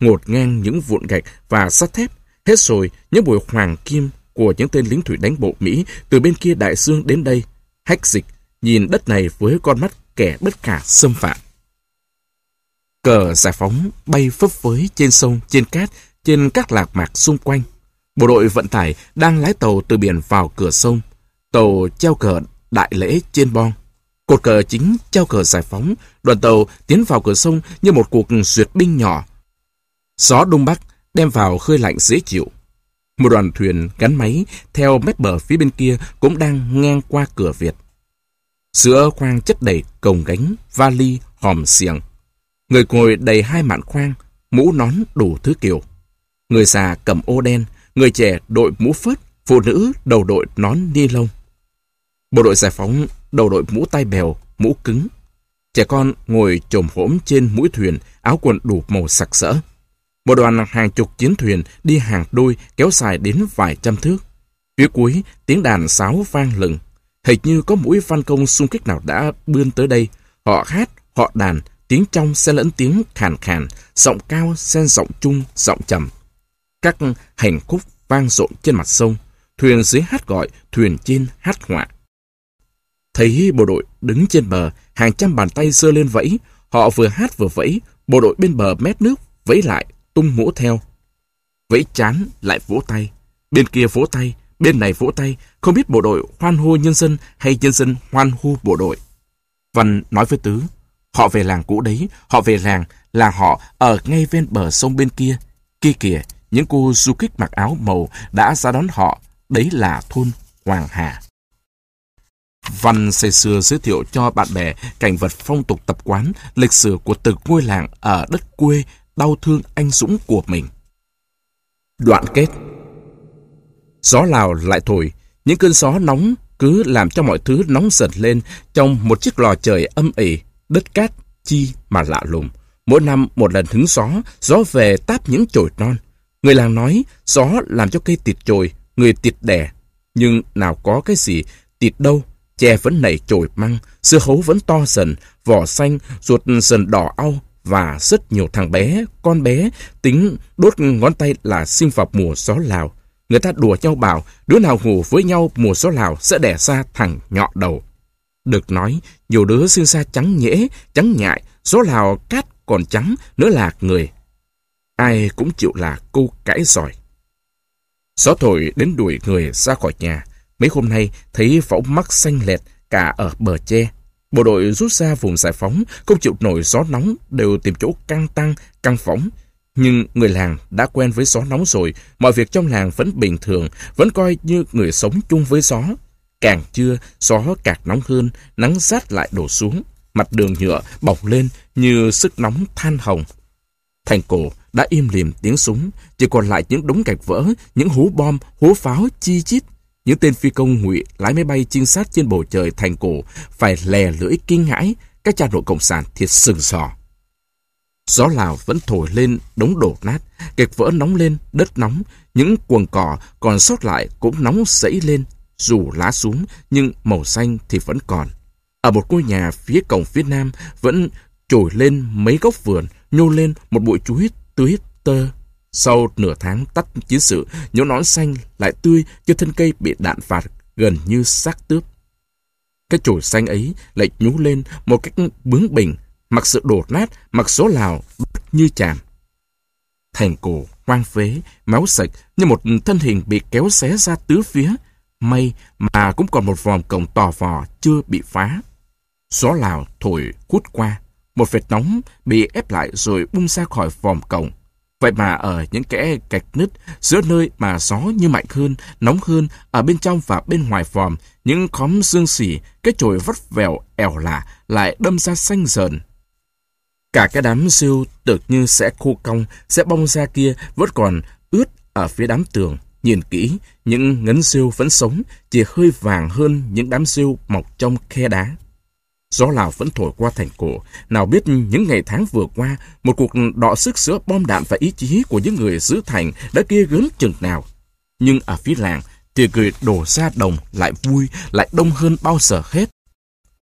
ngột ngang những vụn gạch và sắt thép. Hết rồi, những buổi hoàng kim của những tên lính thủy đánh bộ Mỹ từ bên kia đại dương đến đây, hách dịch, nhìn đất này với con mắt kẻ bất khả xâm phạm. Cờ giải phóng bay phấp phới trên sông, trên cát, trên các lạc mạc xung quanh. Bộ đội vận tải đang lái tàu từ biển vào cửa sông. Tàu treo cờ đại lễ trên bon. Cột cờ chính treo cờ giải phóng, đoàn tàu tiến vào cửa sông như một cuộc duyệt binh nhỏ. Gió đông bắc đem vào khơi lạnh dễ chịu. Một đoàn thuyền gắn máy theo mép bờ phía bên kia cũng đang ngang qua cửa Việt. Sữa khoang chất đầy cồng gánh, vali, hòm xiềng. Người ngồi đầy hai mạn khoang, mũ nón đủ thứ kiểu. Người già cầm ô đen, người trẻ đội mũ phớt, phụ nữ đầu đội nón ni lông. Bộ đội giải phóng đầu đội mũ tai bèo, mũ cứng. Trẻ con ngồi trồm hổm trên mũi thuyền, áo quần đủ màu sặc sỡ. Một đoàn hàng chục chiến thuyền đi hàng đôi kéo dài đến vài trăm thước. Phía cuối, tiếng đàn sáo vang lừng. Hình như có mũi văn công xung kích nào đã bươn tới đây. Họ hát, họ đàn, tiếng trong xen lẫn tiếng khàn khàn, giọng cao xen giọng trung, giọng trầm. Các hành khúc vang rộn trên mặt sông, thuyền dưới hát gọi, thuyền trên hát họa. Thấy bộ đội đứng trên bờ, hàng trăm bàn tay giơ lên vẫy, họ vừa hát vừa vẫy, bộ đội bên bờ mép nước vẫy lại, tung mũ theo. Vẫy chán lại vỗ tay, bên kia vỗ tay, bên này vỗ tay, không biết bộ đội hoan hô nhân dân hay nhân dân hoan hô bộ đội. Văn nói với Tứ, họ về làng cũ đấy, họ về làng, là họ ở ngay bên bờ sông bên kia. Kia kìa, những cô du kích mặc áo màu đã ra đón họ, đấy là thôn Hoàng Hà. Văn say xưa giới thiệu cho bạn bè cảnh vật phong tục tập quán, lịch sử của từng ngôi làng ở đất quê, đau thương anh dũng của mình. Đoạn kết Gió Lào lại thổi, những cơn gió nóng cứ làm cho mọi thứ nóng dần lên trong một chiếc lò trời âm ỉ, đất cát, chi mà lạ lùng. Mỗi năm một lần hứng gió, gió về táp những chồi non. Người làng nói gió làm cho cây tiệt chồi, người tiệt đẻ. Nhưng nào có cái gì, tiệt đâu, Chè vẫn nảy chồi măng, dưa hấu vẫn to dần, vỏ xanh, ruột dần đỏ au, và rất nhiều thằng bé, con bé, tính đốt ngón tay là sinh vào mùa gió Lào. Người ta đùa nhau bảo, đứa nào ngủ với nhau mùa gió Lào sẽ đẻ ra thằng nhọ đầu. Được nói, nhiều đứa sinh ra trắng nhễ, trắng nhại, gió Lào cát còn trắng, nữa là người. Ai cũng chịu là cô cãi giỏi. Gió thổi đến đuổi người ra khỏi nhà, Mấy hôm nay thấy phẫu mắc xanh lẹt cả ở bờ tre. Bộ đội rút ra vùng giải phóng, không chịu nổi gió nóng, đều tìm chỗ căng tăng, căng phóng. Nhưng người làng đã quen với gió nóng rồi, mọi việc trong làng vẫn bình thường, vẫn coi như người sống chung với gió. Càng trưa, gió càng nóng hơn, nắng rát lại đổ xuống. Mặt đường nhựa bọc lên như sức nóng than hồng. Thành cổ đã im lìm tiếng súng, chỉ còn lại những đống gạch vỡ, những hú bom, hú pháo chi chít những tên phi công ngụy lái máy bay trinh sát trên bầu trời thành cổ phải lè lưỡi kinh hãi các cha nội cộng sản thiệt sừng sò. Gió Lào vẫn thổi lên đống đổ nát, gạch vỡ nóng lên, đất nóng, những quần cỏ còn sót lại cũng nóng sẫy lên, dù lá xuống nhưng màu xanh thì vẫn còn. Ở một ngôi nhà phía cổng phía nam vẫn trồi lên mấy gốc vườn, nhô lên một bụi chuối tưới tơ sau nửa tháng tắt chiến sự, những nón xanh lại tươi cho thân cây bị đạn phạt gần như xác tướp. Cái chồi xanh ấy lại nhú lên một cách bướng bỉnh, mặc sự đổ nát, mặc số lào như chàm. Thành cổ, hoang phế, máu sạch như một thân hình bị kéo xé ra tứ phía. May mà cũng còn một vòm cổng tò vò chưa bị phá. Gió lào thổi hút qua. Một vệt nóng bị ép lại rồi bung ra khỏi vòm cổng Vậy mà ở những kẽ gạch nứt, giữa nơi mà gió như mạnh hơn, nóng hơn, ở bên trong và bên ngoài vòm, những khóm xương xỉ, cái chồi vắt vẻo, ẻo lạ, lại đâm ra xanh dờn. Cả cái đám siêu tự như sẽ khô cong, sẽ bong ra kia vẫn còn ướt ở phía đám tường. Nhìn kỹ, những ngấn siêu vẫn sống, chỉ hơi vàng hơn những đám siêu mọc trong khe đá. Gió Lào vẫn thổi qua thành cổ. Nào biết những ngày tháng vừa qua, một cuộc đọ sức giữa bom đạn và ý chí của những người giữ thành đã kia gớm chừng nào. Nhưng ở phía làng, thì người đổ ra đồng lại vui, lại đông hơn bao giờ hết.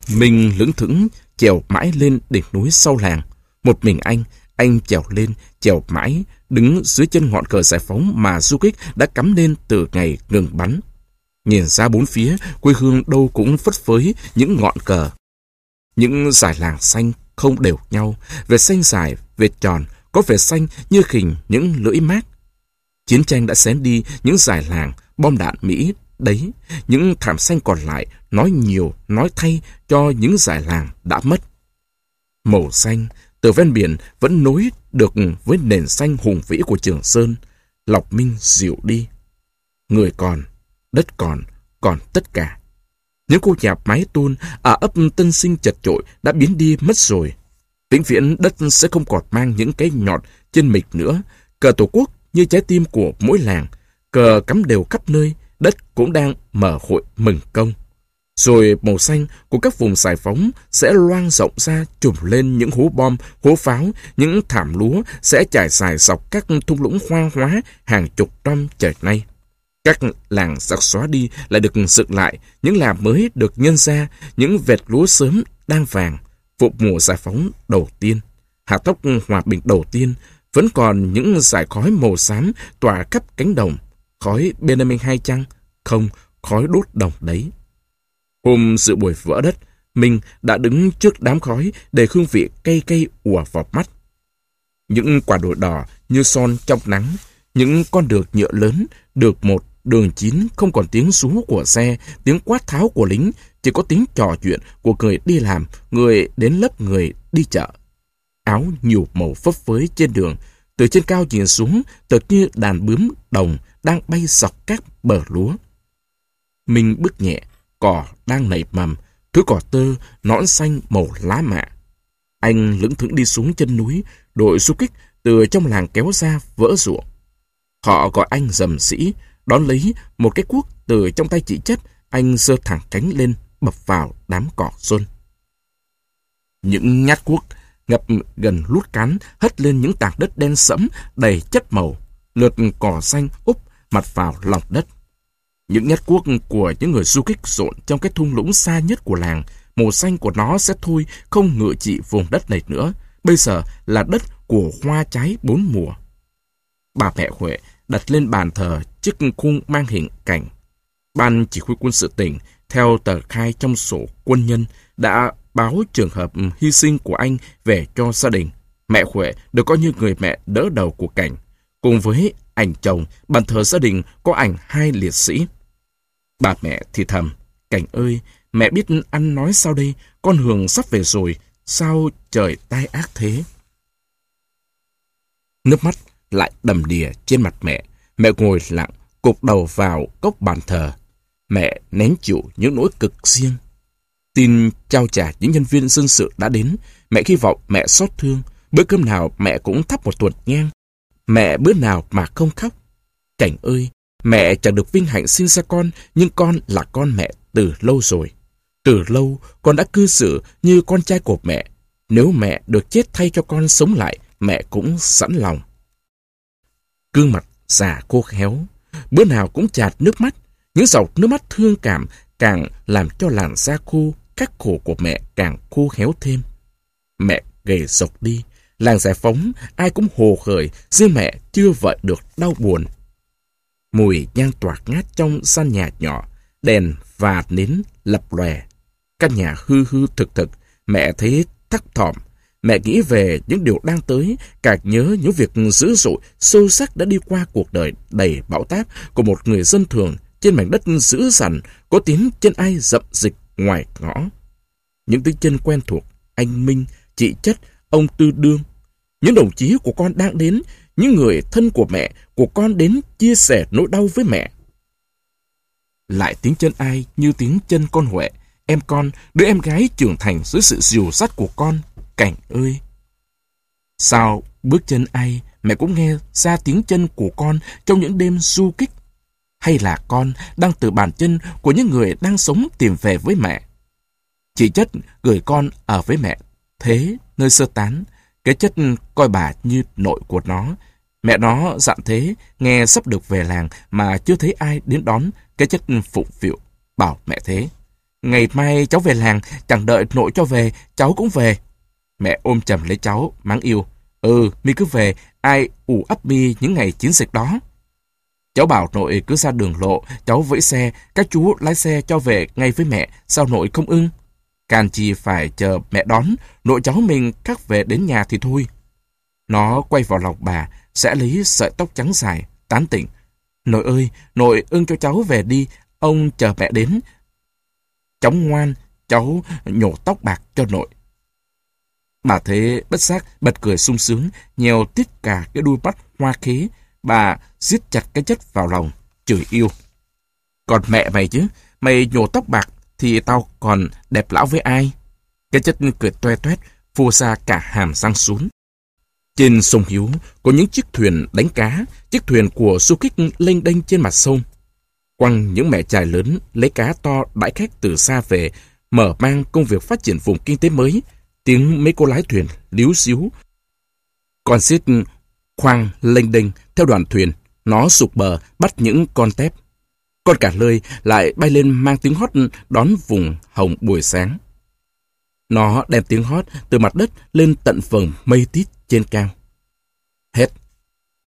Mình lững thững, trèo mãi lên đỉnh núi sau làng. Một mình anh, anh trèo lên, trèo mãi, đứng dưới chân ngọn cờ giải phóng mà du kích đã cắm lên từ ngày ngừng bắn. Nhìn ra bốn phía, quê hương đâu cũng phất phới những ngọn cờ. Những dải làng xanh không đều nhau, về xanh dài, về tròn, có vẻ xanh như khình những lưỡi mát. Chiến tranh đã xén đi những dải làng, bom đạn Mỹ đấy, những thảm xanh còn lại nói nhiều, nói thay cho những dải làng đã mất. Màu xanh từ ven biển vẫn nối được với nền xanh hùng vĩ của Trường Sơn, Lộc Minh dịu đi. Người còn, đất còn, còn tất cả. Những khu nhà mái tôn ở ấp Tân Sinh chật chội đã biến đi mất rồi. Vĩnh viễn đất sẽ không còn mang những cái nhọt trên mịch nữa. Cờ Tổ quốc như trái tim của mỗi làng. Cờ cắm đều khắp nơi, đất cũng đang mở hội mừng công. Rồi màu xanh của các vùng giải phóng sẽ loang rộng ra trùm lên những hố bom, hố pháo, những thảm lúa sẽ trải dài dọc các thung lũng hoang hóa hàng chục năm trời nay. Các làng giặc xóa đi lại được dựng lại, những làng mới được nhân ra, những vệt lúa sớm đang vàng, vụ mùa giải phóng đầu tiên. Hạ tốc hòa bình đầu tiên, vẫn còn những dải khói màu xám tỏa khắp cánh đồng. Khói Benjamin hai chăng? Không, khói đốt đồng đấy. Hôm sự buổi vỡ đất, mình đã đứng trước đám khói để hương vị cây cây ùa vào mắt. Những quả đồi đỏ như son trong nắng, những con đường nhựa lớn, được một đường chín không còn tiếng rú của xe, tiếng quát tháo của lính, chỉ có tiếng trò chuyện của người đi làm, người đến lớp người đi chợ. Áo nhiều màu phấp phới trên đường, từ trên cao nhìn xuống, tựa như đàn bướm đồng đang bay dọc các bờ lúa. Mình bước nhẹ, cỏ đang nảy mầm, thứ cỏ tơ, nõn xanh màu lá mạ. Anh lững thững đi xuống chân núi, đội du kích từ trong làng kéo ra vỡ ruộng. Họ gọi anh dầm sĩ, đón lấy một cái cuốc từ trong tay chị chất, anh giơ thẳng cánh lên, bập vào đám cỏ xuân. Những nhát cuốc ngập gần lút cán hất lên những tảng đất đen sẫm đầy chất màu, lượt cỏ xanh úp mặt vào lòng đất. Những nhát cuốc của những người du kích rộn trong cái thung lũng xa nhất của làng, màu xanh của nó sẽ thôi không ngựa trị vùng đất này nữa. Bây giờ là đất của hoa trái bốn mùa. Bà mẹ Huệ đặt lên bàn thờ chiếc khung mang hình cảnh. Ban chỉ huy quân sự tỉnh, theo tờ khai trong sổ quân nhân, đã báo trường hợp ừ, hy sinh của anh về cho gia đình. Mẹ Huệ được coi như người mẹ đỡ đầu của cảnh. Cùng với ảnh chồng, bàn thờ gia đình có ảnh hai liệt sĩ. Bà mẹ thì thầm, Cảnh ơi, mẹ biết ăn nói sao đây, con Hường sắp về rồi, sao trời tai ác thế? Nước mắt lại đầm đìa trên mặt mẹ. Mẹ ngồi lặng, cục đầu vào góc bàn thờ. Mẹ nén chịu những nỗi cực riêng. Tin trao trả những nhân viên dân sự đã đến. Mẹ hy vọng mẹ xót thương. Bữa cơm nào mẹ cũng thắp một tuần nhang. Mẹ bữa nào mà không khóc. Cảnh ơi, mẹ chẳng được vinh hạnh sinh ra con, nhưng con là con mẹ từ lâu rồi. Từ lâu, con đã cư xử như con trai của mẹ. Nếu mẹ được chết thay cho con sống lại, mẹ cũng sẵn lòng. cương mặt già khô khéo, bữa nào cũng chạt nước mắt. Những giọt nước mắt thương cảm càng làm cho làn da khô, các khổ của mẹ càng khô khéo thêm. Mẹ gầy rộc đi, làng giải phóng ai cũng hồ khởi, riêng mẹ chưa vợi được đau buồn. Mùi nhang toạc ngát trong gian nhà nhỏ, đèn và nến lập lòe. Căn nhà hư hư thực thực, mẹ thấy thắc thỏm, Mẹ nghĩ về những điều đang tới, càng nhớ những việc dữ dội, sâu sắc đã đi qua cuộc đời đầy bão táp của một người dân thường trên mảnh đất dữ dằn, có tiếng chân ai dậm dịch ngoài ngõ. Những tiếng chân quen thuộc, anh Minh, chị Chất, ông Tư Đương. Những đồng chí của con đang đến, những người thân của mẹ, của con đến chia sẻ nỗi đau với mẹ. Lại tiếng chân ai như tiếng chân con Huệ, em con, đứa em gái trưởng thành dưới sự dìu dắt của con Cảnh ơi! Sao bước chân ai mẹ cũng nghe ra tiếng chân của con trong những đêm du kích? Hay là con đang từ bàn chân của những người đang sống tìm về với mẹ? Chị chất gửi con ở với mẹ, thế nơi sơ tán, cái chất coi bà như nội của nó. Mẹ nó dặn thế, nghe sắp được về làng mà chưa thấy ai đến đón, cái chất phụng phịu, bảo mẹ thế. Ngày mai cháu về làng, chẳng đợi nội cho về, cháu cũng về. Mẹ ôm chầm lấy cháu, mắng yêu. Ừ, mi cứ về, ai ủ ấp mi những ngày chiến dịch đó. Cháu bảo nội cứ ra đường lộ, cháu vẫy xe, các chú lái xe cho về ngay với mẹ, sao nội không ưng? càng chi phải chờ mẹ đón, nội cháu mình cắt về đến nhà thì thôi. Nó quay vào lòng bà, sẽ lấy sợi tóc trắng dài, tán tỉnh. Nội ơi, nội ưng cho cháu về đi, ông chờ mẹ đến. Cháu ngoan, cháu nhổ tóc bạc cho nội. Bà thế bất giác bật cười sung sướng, nhèo tít cả cái đuôi mắt hoa khế. Bà siết chặt cái chất vào lòng, chửi yêu. Còn mẹ mày chứ, mày nhổ tóc bạc, thì tao còn đẹp lão với ai? Cái chất cười toe toét, phô ra cả hàm răng xuống. Trên sông Hiếu có những chiếc thuyền đánh cá, chiếc thuyền của du kích lênh đênh trên mặt sông. Quăng những mẹ chài lớn lấy cá to đãi khách từ xa về, mở mang công việc phát triển vùng kinh tế mới, tiếng mấy cô lái thuyền líu xíu. Con xít khoang lênh đênh theo đoàn thuyền, nó sụp bờ bắt những con tép. Con cả lơi lại bay lên mang tiếng hót đón vùng hồng buổi sáng. Nó đem tiếng hót từ mặt đất lên tận phần mây tít trên cao.